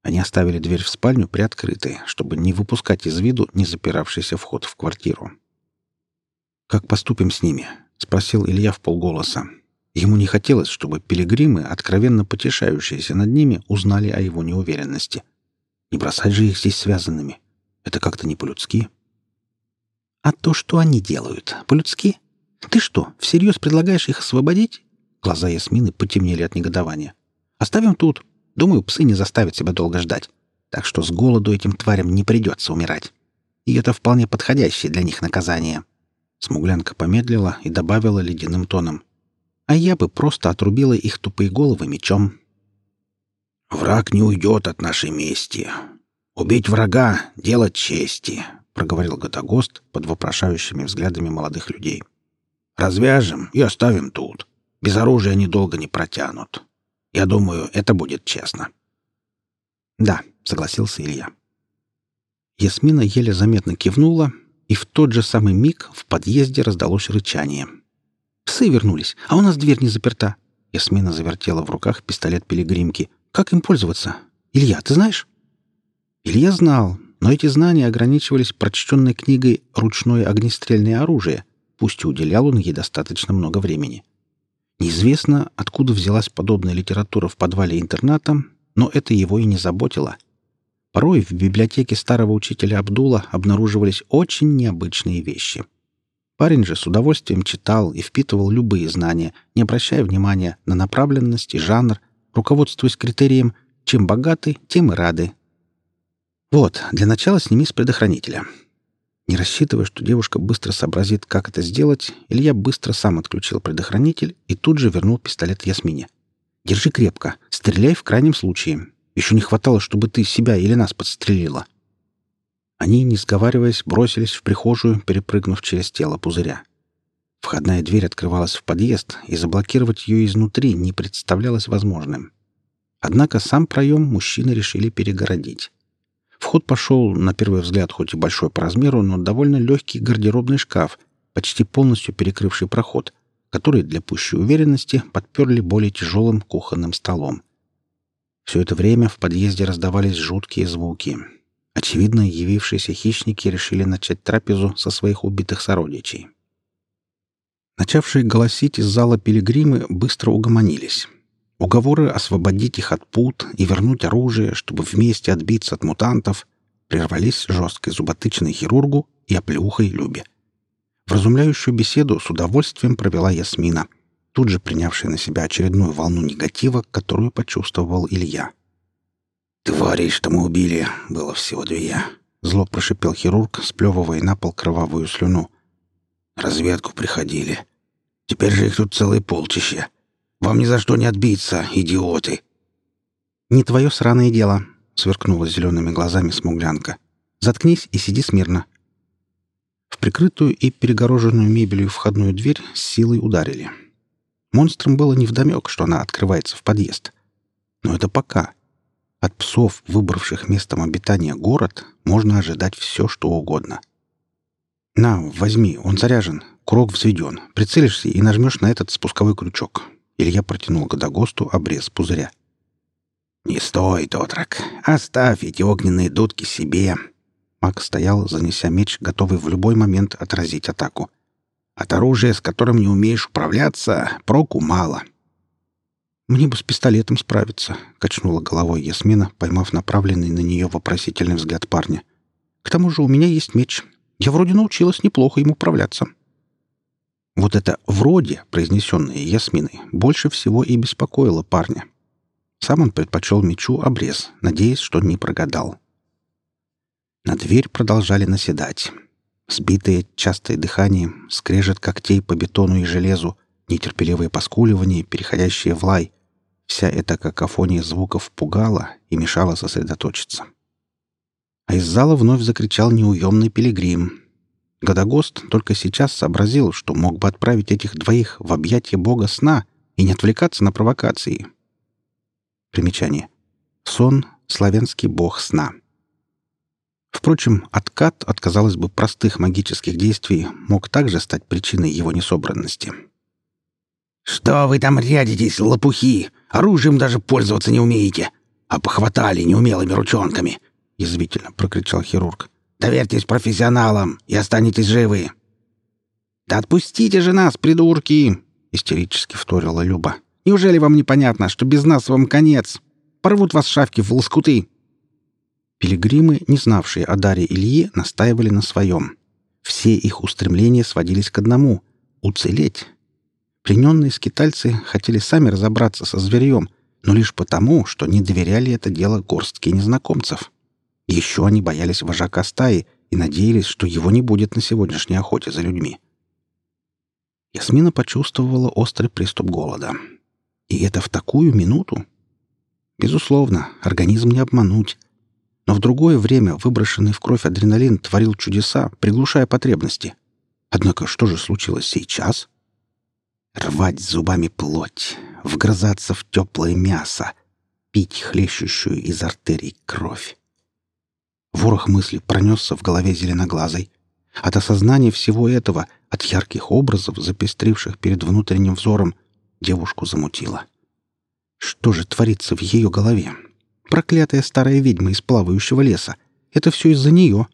[SPEAKER 2] Они оставили дверь в спальню приоткрытой, чтобы не выпускать из виду не запиравшийся вход в квартиру. «Как поступим с ними?» — спросил Илья в полголоса. Ему не хотелось, чтобы пилигримы, откровенно потешающиеся над ними, узнали о его неуверенности — не бросать же их здесь связанными. Это как-то не по-людски. А то, что они делают, по-людски? Ты что, всерьез предлагаешь их освободить? Глаза Ясмины потемнели от негодования. Оставим тут. Думаю, псы не заставят себя долго ждать. Так что с голоду этим тварям не придется умирать. И это вполне подходящее для них наказание.
[SPEAKER 1] Смуглянка помедлила и добавила ледяным тоном. «А я бы просто отрубила их тупые головы мечом».
[SPEAKER 2] «Враг не уйдет от нашей мести. Убить врага — дело чести», — проговорил Готогост под вопрошающими взглядами молодых людей. «Развяжем и оставим тут. Без оружия они долго не протянут. Я думаю, это будет честно».
[SPEAKER 1] «Да», — согласился Илья. Ясмина еле заметно кивнула, и в тот же самый миг в подъезде раздалось рычание. «Псы вернулись, а у нас дверь не заперта». Ясмина завертела в руках пистолет пилигримки. «Как им пользоваться? Илья, ты знаешь?» Илья знал, но эти знания ограничивались прочтенной книгой «Ручное огнестрельное оружие», пусть и уделял он ей достаточно много времени. Неизвестно, откуда взялась подобная литература в подвале интерната, но это его и не заботило — Порой в библиотеке старого учителя Абдула обнаруживались очень необычные вещи. Парень же с удовольствием читал и впитывал любые знания, не обращая внимания на направленность и жанр, руководствуясь критерием «чем богаты, тем и рады». Вот, для начала сними с предохранителя. Не рассчитывая, что девушка быстро сообразит, как это сделать, Илья быстро сам отключил предохранитель и тут же вернул пистолет Ясмине. «Держи крепко, стреляй в крайнем случае. Еще не хватало, чтобы ты себя или нас подстрелила. Они, не сговариваясь, бросились в прихожую, перепрыгнув через тело пузыря. Входная дверь открывалась в подъезд, и заблокировать ее изнутри не представлялось возможным. Однако сам проем мужчины решили перегородить. Вход пошел, на первый взгляд, хоть и большой по размеру, но довольно легкий гардеробный шкаф, почти полностью перекрывший проход, который для пущей уверенности подперли более тяжелым кухонным столом. Все это время в подъезде раздавались жуткие звуки. Очевидно, явившиеся хищники решили начать трапезу со своих убитых сородичей. Начавшие голосить из зала пилигримы быстро угомонились. Уговоры освободить их от пут и вернуть оружие, чтобы вместе отбиться от мутантов, прервались жесткой зуботычной хирургу и оплеухой Любе. Вразумляющую беседу с удовольствием провела Ясмина — тут же принявший на себя очередную волну негатива, которую почувствовал Илья.
[SPEAKER 2] «Тварей, что мы убили, было всего две», — зло прошипел хирург, сплевывая на пол кровавую слюну. «Разведку приходили. Теперь же их тут целое полчище. Вам ни за что не отбиться, идиоты!»
[SPEAKER 1] «Не твое сраное дело», — сверкнула зелеными глазами смуглянка. «Заткнись и сиди смирно». В прикрытую и перегороженную мебелью входную дверь с силой ударили. Монстрам было невдомек, что она открывается в подъезд. Но это пока. От псов, выбравших местом обитания город, можно ожидать все, что угодно. «На, возьми, он заряжен, курок взведен. Прицелишься и нажмешь на этот спусковой крючок». Илья протянул Годогосту обрез пузыря.
[SPEAKER 2] «Не стой, Тотрак. Оставь эти огненные дудки себе».
[SPEAKER 1] Маг стоял, занеся меч, готовый в любой момент отразить атаку.
[SPEAKER 2] От оружия, с которым не умеешь управляться, проку мало.
[SPEAKER 1] «Мне бы с пистолетом справиться», — качнула головой Ясмина, поймав направленный на нее вопросительный взгляд парня. «К тому же у меня есть меч. Я вроде научилась неплохо им управляться». Вот это «вроде», произнесенное Ясминой, больше всего и беспокоило парня. Сам он предпочел мечу обрез, надеясь, что не прогадал. На дверь продолжали наседать. Сбитое частое дыхание, скрежет когтей по бетону и железу, нетерпеливое поскуливание, переходящее в лай — вся эта какофония звуков пугала и мешала сосредоточиться. А из зала вновь закричал неуемный пилигрим. Годогост только сейчас сообразил, что мог бы отправить этих двоих в объятия бога сна и не отвлекаться на провокации. Примечание. Сон — славянский бог сна — Впрочем, откат от, казалось бы, простых магических действий мог также стать причиной его несобранности.
[SPEAKER 2] «Что вы там рядитесь, лопухи? Оружием даже пользоваться не умеете, а похватали неумелыми ручонками!» — язвительно прокричал хирург. «Доверьтесь профессионалам и останетесь живы!»
[SPEAKER 1] «Да отпустите же нас, придурки!» — истерически вторила Люба. «Неужели вам непонятно, что без нас вам конец? Порвут вас шавки в лоскуты!» Пилигримы, не знавшие о даре Ильи, настаивали на своем. Все их устремления сводились к одному — уцелеть. Плененные скитальцы хотели сами разобраться со зверьем, но лишь потому, что не доверяли это дело горстке незнакомцев. Еще они боялись вожака стаи и надеялись, что его не будет на сегодняшней охоте за людьми. Ясмина почувствовала острый приступ голода. И это в такую минуту? Безусловно, организм не обмануть. Но в другое время выброшенный в кровь адреналин творил чудеса, приглушая потребности. Однако что же случилось сейчас? Рвать зубами плоть, вгрызаться в теплое мясо, пить хлещущую из артерий кровь. Ворох мыслей пронесся в голове зеленоглазой. От осознания всего этого, от ярких образов, запестривших перед внутренним взором, девушку замутило. Что же творится в ее голове? Проклятая старая ведьма из плавающего леса. Это все из-за нее.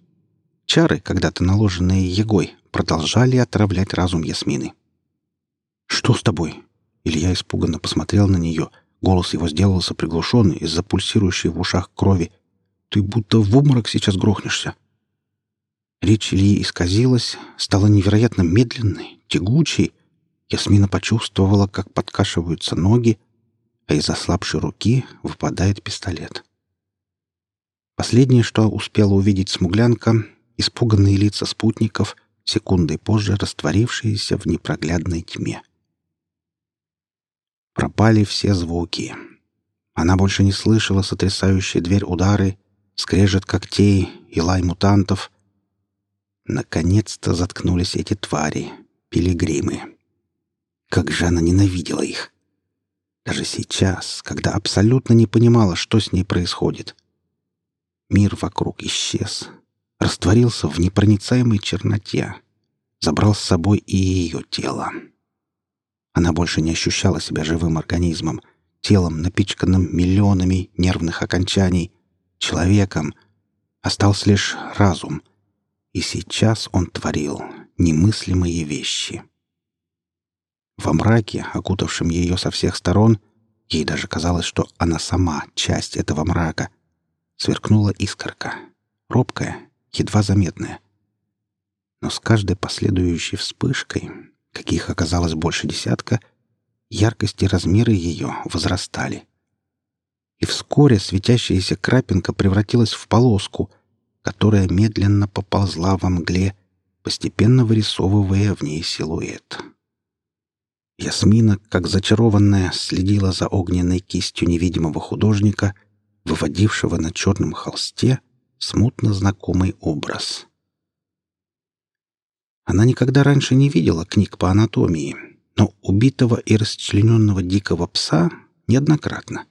[SPEAKER 1] Чары, когда-то наложенные Егой, продолжали отравлять разум Ясмины. «Что с тобой?» Илья испуганно посмотрел на нее. Голос его сделался приглушенный из-за пульсирующей в ушах крови. «Ты будто в обморок сейчас грохнешься». Речь Ильи исказилась, стала невероятно медленной, тягучей. Ясмина почувствовала, как подкашиваются ноги, а из ослабшей руки выпадает пистолет. Последнее, что успела увидеть смуглянка, испуганные лица спутников, секундой позже растворившиеся в непроглядной тьме. Пропали все звуки. Она больше не слышала сотрясающие дверь удары, скрежет когтей и лай мутантов. Наконец-то заткнулись эти твари, пилигримы. Как же она ненавидела их! Даже сейчас, когда абсолютно не понимала, что с ней происходит. Мир вокруг исчез, растворился в непроницаемой черноте, забрал с собой и ее тело. Она больше не ощущала себя живым организмом, телом, напичканным миллионами нервных окончаний, человеком. Остался лишь разум. И сейчас он творил немыслимые вещи. Во мраке, окутавшем ее со всех сторон, ей даже казалось, что она сама часть этого мрака, сверкнула искорка, робкая, едва заметная. Но с каждой последующей вспышкой, каких оказалось больше десятка, яркость и размеры ее возрастали. И вскоре светящаяся крапинка превратилась в полоску, которая медленно поползла во мгле, постепенно вырисовывая в ней силуэт. Ясмина, как зачарованная, следила за огненной кистью невидимого художника, выводившего на черном холсте смутно знакомый образ. Она никогда раньше не видела книг по анатомии, но убитого и расчлененного дикого пса неоднократно.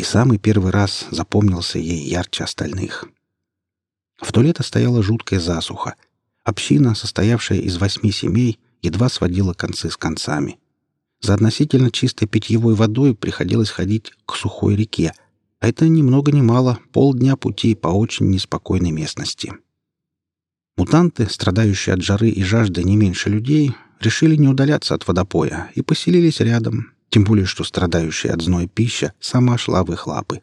[SPEAKER 1] И самый первый раз запомнился ей ярче остальных. В то лето стояла жуткая засуха. Община, состоявшая из восьми семей, едва сводила концы с концами. За относительно чистой питьевой водой приходилось ходить к сухой реке, а это ни много ни мало полдня пути по очень неспокойной местности. Мутанты, страдающие от жары и жажды не меньше людей, решили не удаляться от водопоя и поселились рядом, тем более что страдающая от зноя пища сама шла в их лапы.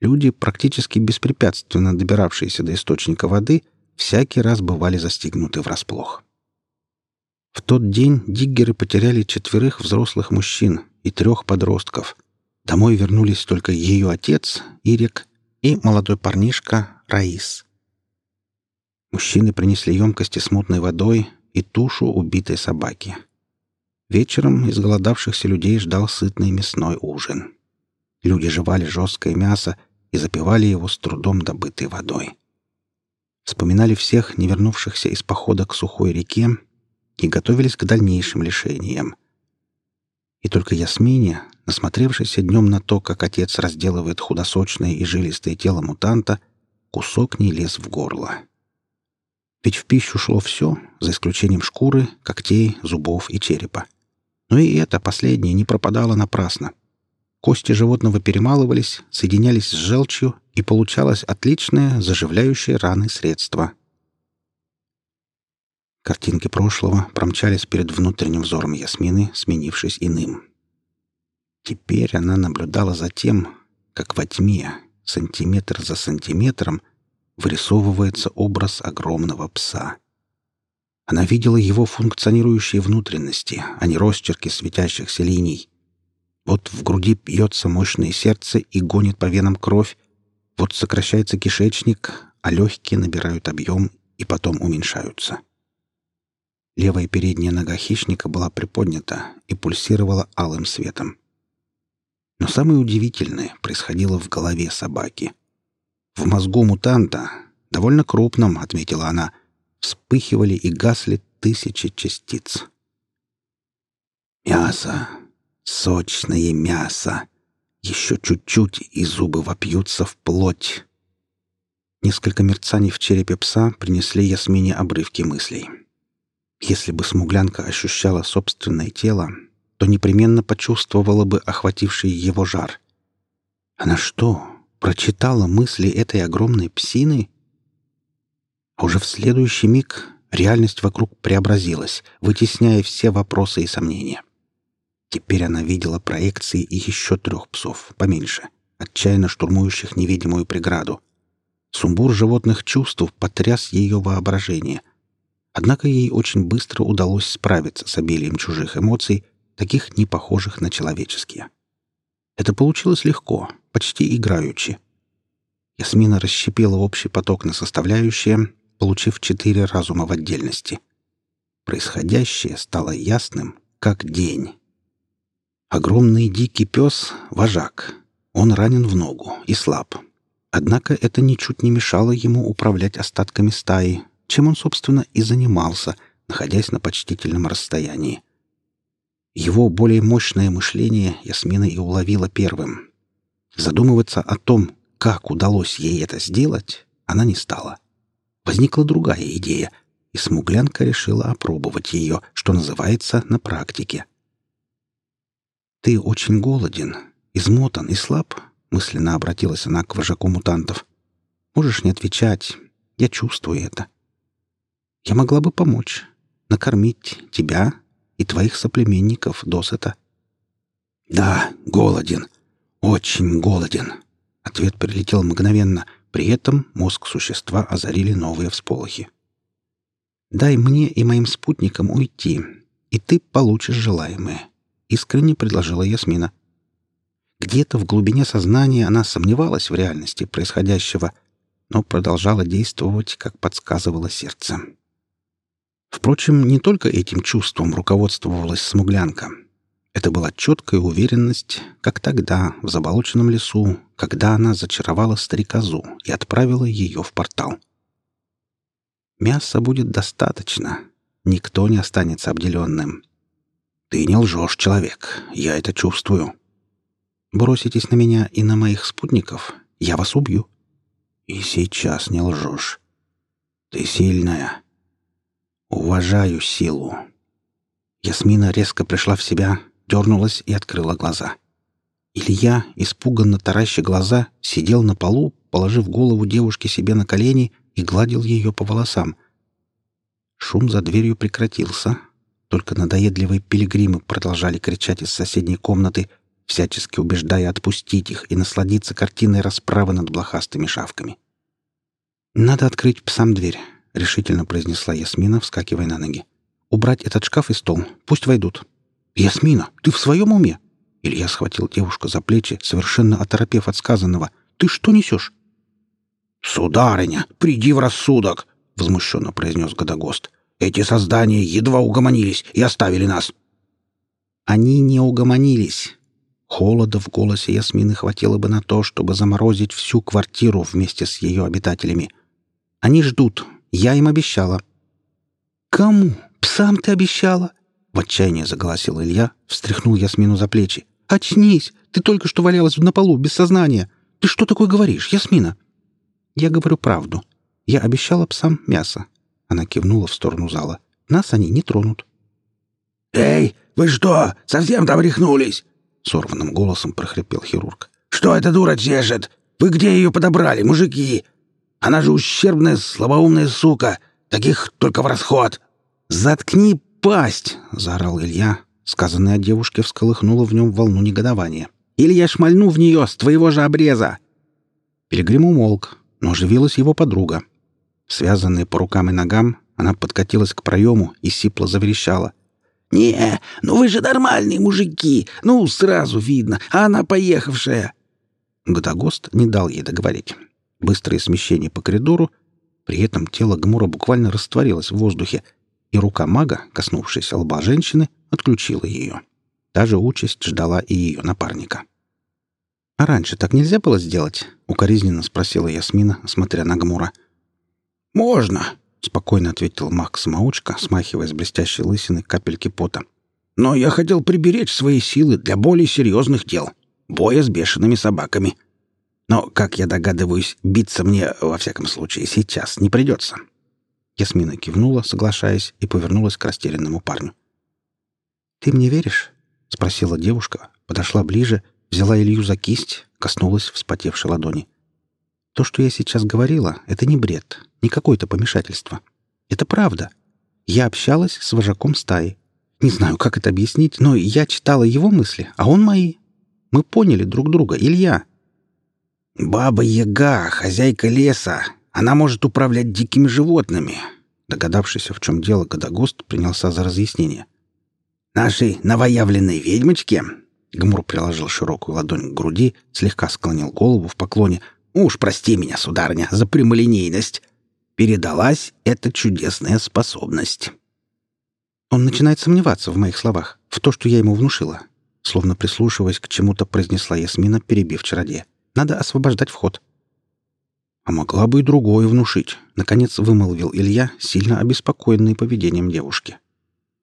[SPEAKER 1] Люди, практически беспрепятственно добиравшиеся до источника воды, всякий раз бывали застигнуты врасплох. В тот день диггеры потеряли четверых взрослых мужчин и трех подростков. Домой вернулись только ее отец, Ирик, и молодой парнишка Раис. Мужчины принесли емкости с мутной водой и тушу убитой собаки. Вечером изголодавшихся людей ждал сытный мясной ужин. Люди жевали жесткое мясо и запивали его с трудом добытой водой. Вспоминали всех, не вернувшихся из похода к сухой реке, и готовились к дальнейшим лишениям. И только Ясмине, насмотревшейся днем на то, как отец разделывает худосочное и жилистое тело мутанта, кусок не лез в горло. Ведь в пищу шло все, за исключением шкуры, когтей, зубов и черепа. Но и это последнее не пропадало напрасно. Кости животного перемалывались, соединялись с желчью, и получалось отличное заживляющее раны средство — Картинки прошлого промчались перед внутренним взором Ясмины, сменившись иным. Теперь она наблюдала за тем, как во тьме, сантиметр за сантиметром, вырисовывается образ огромного пса. Она видела его функционирующие внутренности, а не росчерки светящихся линий. Вот в груди бьется мощное сердце и гонит по венам кровь, вот сокращается кишечник, а легкие набирают объем и потом уменьшаются. — Левая передняя нога хищника была приподнята и пульсировала алым светом. Но самое удивительное происходило в голове собаки. В мозгу мутанта, довольно крупном, отметила она, вспыхивали и гасли тысячи частиц. Мясо, сочное мясо. Еще чуть-чуть, и зубы вопьются в плоть. Несколько мерцаний в черепе пса принесли Ясмине обрывки мыслей. Если бы смуглянка ощущала собственное тело, то непременно почувствовала бы охвативший его жар. Она что, прочитала мысли этой огромной псины? Уже в следующий миг реальность вокруг преобразилась, вытесняя все вопросы и сомнения. Теперь она видела проекции и еще трех псов, поменьше, отчаянно штурмующих невидимую преграду. Сумбур животных чувств потряс ее воображение — Однако ей очень быстро удалось справиться с обилием чужих эмоций, таких не похожих на человеческие. Это получилось легко, почти играючи. Ясмина расщепила общий поток на составляющие, получив четыре разума в отдельности. Происходящее стало ясным, как день. Огромный дикий пес — вожак. Он ранен в ногу и слаб. Однако это ничуть не мешало ему управлять остатками стаи, чем он, собственно, и занимался, находясь на почтительном расстоянии. Его более мощное мышление Ясмина и уловила первым. Задумываться о том, как удалось ей это сделать, она не стала. Возникла другая идея, и смуглянка решила опробовать ее, что называется, на практике. «Ты очень голоден, измотан и слаб», — мысленно обратилась она к вожаку мутантов. «Можешь не отвечать, я чувствую это. Я могла бы помочь, накормить тебя и твоих соплеменников досыта. Да, голоден, очень голоден. Ответ прилетел мгновенно, при этом мозг существа озарили новые всполохи. «Дай мне и моим спутникам уйти, и ты получишь желаемое», — искренне предложила Ясмина. Где-то в глубине сознания она сомневалась в реальности происходящего, но продолжала действовать, как подсказывало сердце. Впрочем, не только этим чувством руководствовалась смуглянка. Это была четкая уверенность, как тогда, в заболоченном лесу, когда она зачаровала стариказу и отправила ее в портал. Мяса будет достаточно. Никто не останется обделенным. Ты не лжешь, человек. Я это чувствую. Броситесь на меня и на моих спутников, я вас убью. И сейчас не лжешь. Ты сильная, Уважаю силу. Ясмина резко пришла в себя, дернулась и открыла глаза. Илья, испуганно тараща глаза, сидел на полу, положив голову девушки себе на колени и гладил ее по волосам. Шум за дверью прекратился. Только надоедливые пилигримы продолжали кричать из соседней комнаты, всячески убеждая отпустить их и насладиться картиной расправы над блохастыми шавками. «Надо открыть псам дверь. — решительно произнесла Ясмина, вскакивая на ноги. «Убрать этот шкаф и стол. Пусть войдут». «Ясмина, ты в своем уме?» Илья схватил девушку за плечи, совершенно оторопев от сказанного. «Ты что несешь?» «Сударыня, приди в рассудок!» — возмущенно произнес Годогост. «Эти создания едва угомонились и оставили нас». «Они не угомонились». Холода в голосе Ясмины хватило бы на то, чтобы заморозить всю квартиру вместе с ее обитателями. «Они ждут, я им обещала». «Кому? Псам ты обещала?» В отчаянии заголосил Илья, встряхнул Ясмину за плечи. «Очнись! Ты только что валялась на полу, без сознания. Ты что такое говоришь, Ясмина?» «Я говорю правду. Я обещала псам мясо». Она кивнула в сторону зала. «Нас они не тронут».
[SPEAKER 2] «Эй, вы что, совсем там рехнулись?»
[SPEAKER 1] Сорванным голосом прохрипел хирург.
[SPEAKER 2] «Что эта дура чешет? Вы где ее подобрали, мужики? Она же ущербная, слабоумная сука. Таких только в расход.
[SPEAKER 1] Заткни пасть, заорал Илья. Сказанное о девушке всколыхнуло в нем волну негодования. Или я шмальну в нее с твоего же обреза. Пилигрим умолк, но оживилась его подруга. Связанная по рукам и ногам, она подкатилась к проему и сипло заверещала.
[SPEAKER 2] «Не, ну вы же нормальные мужики! Ну, сразу видно, а она поехавшая!»
[SPEAKER 1] Годогост не дал ей договорить. Быстрое смещение по коридору, при этом тело Гмура буквально растворилось в воздухе, и рука мага, коснувшись лба женщины, отключила ее. Та же участь ждала и ее напарника. «А раньше так нельзя было сделать?» — укоризненно спросила Ясмина, смотря на Гмура.
[SPEAKER 2] «Можно», —
[SPEAKER 1] спокойно ответил маг-самоучка, смахивая с блестящей лысины капельки пота.
[SPEAKER 2] «Но я хотел приберечь свои силы для более серьезных дел. Боя с бешеными собаками. Но, как я догадываюсь, биться мне, во всяком случае, сейчас не придется».
[SPEAKER 1] Ясмина кивнула, соглашаясь, и повернулась к растерянному парню. «Ты мне веришь?» — спросила девушка, подошла ближе, взяла Илью за кисть, коснулась вспотевшей ладони. «То, что я сейчас говорила, — это не бред, не какое-то помешательство. Это правда. Я общалась с вожаком стаи. Не знаю, как это объяснить, но я читала его мысли, а он мои. Мы поняли друг друга, Илья».
[SPEAKER 2] «Баба-яга, хозяйка леса, она может управлять дикими животными»,
[SPEAKER 1] Догадавшись, в чем дело, Годогост принялся за разъяснение.
[SPEAKER 2] «Нашей новоявленной ведьмочке...»
[SPEAKER 1] Гмур приложил широкую ладонь к груди, слегка склонил голову в поклоне.
[SPEAKER 2] «Уж прости меня, сударня, за прямолинейность. Передалась эта чудесная способность».
[SPEAKER 1] Он начинает сомневаться в моих словах, в то, что я ему внушила. Словно прислушиваясь к чему-то, произнесла Ясмина, перебив чародея. «Надо освобождать вход». «А могла бы и другое внушить», — наконец вымолвил Илья, сильно обеспокоенный поведением девушки.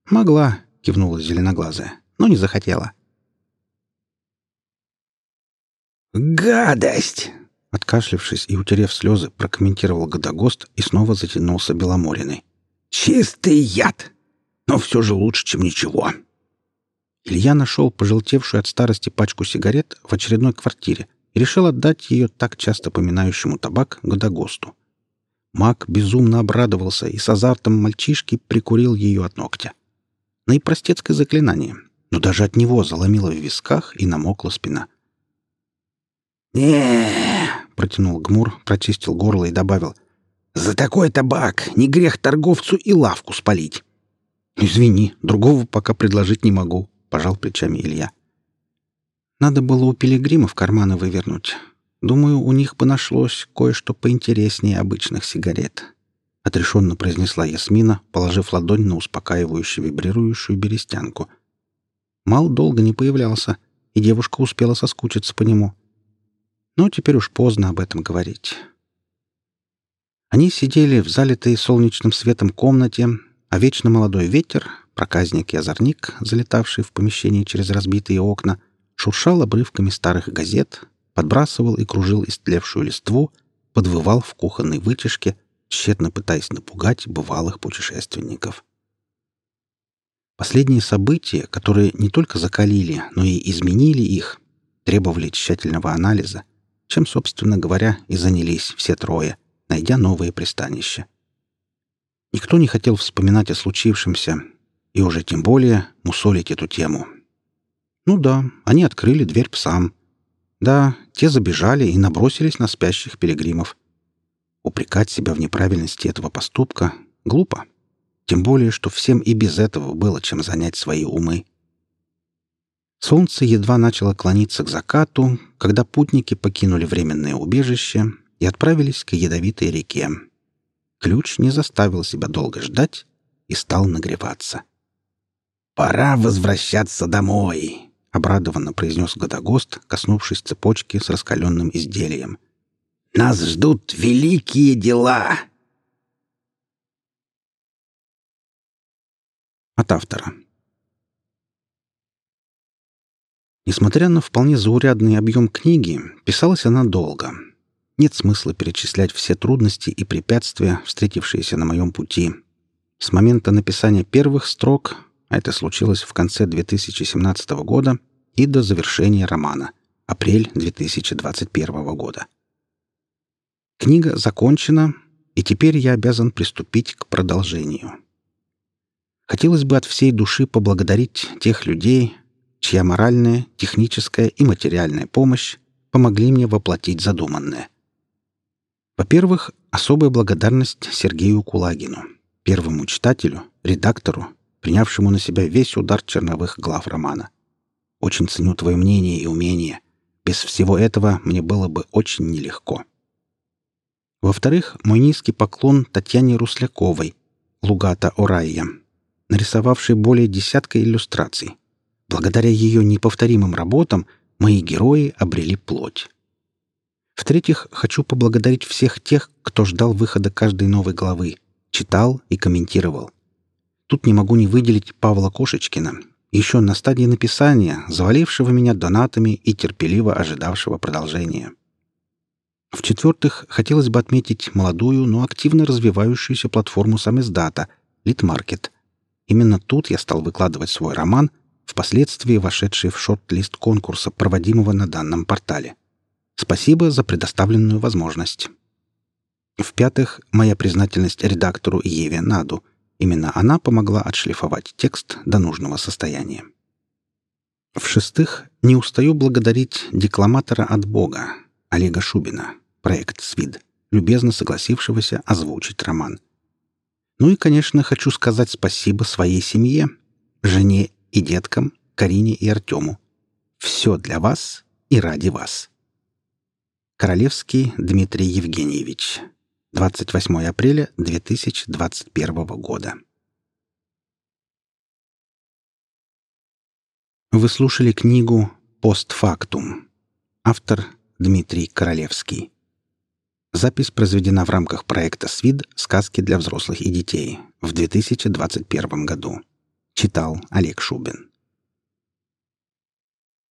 [SPEAKER 1] «Могла», — кивнула зеленоглазая, — «но не захотела».
[SPEAKER 2] «Гадость!»
[SPEAKER 1] — откашлившись и утерев слезы, прокомментировал Годогост и снова затянулся Беломориной.
[SPEAKER 2] «Чистый яд! Но все же лучше, чем ничего!»
[SPEAKER 1] Илья нашел пожелтевшую от старости пачку сигарет в очередной квартире и решил отдать ее так часто поминающему табак Годогосту. Маг безумно обрадовался и с азартом мальчишки прикурил ее от ногтя. Наипростецкое заклинание, но даже от него заломило в висках и намокла спина.
[SPEAKER 2] не
[SPEAKER 1] протянул Гмур, прочистил горло и добавил.
[SPEAKER 2] «За такой табак не грех торговцу и лавку спалить».
[SPEAKER 1] «Извини, другого пока предложить не могу», — пожал плечами Илья. «Надо было у пилигримов карманы вывернуть. Думаю, у них бы нашлось кое-что поинтереснее обычных сигарет», — отрешенно произнесла Ясмина, положив ладонь на успокаивающую вибрирующую берестянку. Мал долго не появлялся, и девушка успела соскучиться по нему. Но теперь уж поздно об этом говорить. Они сидели в залитой солнечным светом комнате, а вечно молодой ветер, проказник и озорник, залетавший в помещение через разбитые окна, шуршал обрывками старых газет, подбрасывал и кружил истлевшую листву, подвывал в кухонной вытяжке, тщетно пытаясь напугать бывалых путешественников. Последние события, которые не только закалили, но и изменили их, требовали тщательного анализа, чем, собственно говоря, и занялись все трое, найдя новые пристанища. Никто не хотел вспоминать о случившемся, и уже тем более мусолить эту тему. Ну да, они открыли дверь псам. Да, те забежали и набросились на спящих пилигримов. Упрекать себя в неправильности этого поступка глупо. Тем более, что всем и без этого было чем занять свои умы. Солнце едва начало клониться к закату, когда путники покинули временное убежище и отправились к ядовитой реке. Ключ не заставил себя долго ждать и стал нагреваться.
[SPEAKER 2] «Пора возвращаться домой», —
[SPEAKER 1] обрадованно произнес Годогост, коснувшись цепочки с раскаленным изделием.
[SPEAKER 2] «Нас ждут великие дела!»
[SPEAKER 1] От автора. Несмотря на вполне заурядный объем книги, писалась она долго. Нет смысла перечислять все трудности и препятствия, встретившиеся на моем пути. С момента написания первых строк, а это случилось в конце 2017 года, и до завершения романа, апрель 2021 года. Книга закончена, и теперь я обязан приступить к продолжению. Хотелось бы от всей души поблагодарить тех людей, чья моральная, техническая и материальная помощь помогли мне воплотить задуманное. Во-первых, особая благодарность Сергею Кулагину, первому читателю, редактору, принявшему на себя весь удар черновых глав романа. Очень ценю твое мнение и умение. Без всего этого мне было бы очень нелегко. Во-вторых, мой низкий поклон Татьяне Русляковой, Лугата Орайя, нарисовавшей более десятка иллюстраций. Благодаря ее неповторимым работам мои герои обрели плоть. В-третьих, хочу поблагодарить всех тех, кто ждал выхода каждой новой главы, читал и комментировал. Тут не могу не выделить Павла Кошечкина, еще на стадии написания, завалившего меня донатами и терпеливо ожидавшего продолжения. В-четвертых, хотелось бы отметить молодую, но активно развивающуюся платформу самиздата «Литмаркет». Именно тут я стал выкладывать свой роман, впоследствии вошедший в шорт-лист конкурса, проводимого на данном портале. Спасибо за предоставленную возможность. В-пятых, моя признательность редактору Еве Наду. Именно она помогла отшлифовать текст до нужного состояния. В-шестых, не устаю благодарить декламатора от Бога, Олега Шубина, проект «Свид», любезно согласившегося озвучить роман. Ну и, конечно, хочу сказать спасибо своей семье, жене и деткам, Карине и Артему. Все для вас и ради вас. Королевский Дмитрий Евгеньевич. 28 апреля 2021 года. Вы слушали книгу «Постфактум». Автор Дмитрий Королевский. Запись произведена в рамках проекта «СВИД. Сказки для взрослых и детей» в 2021 году. Читал Олег Шубин.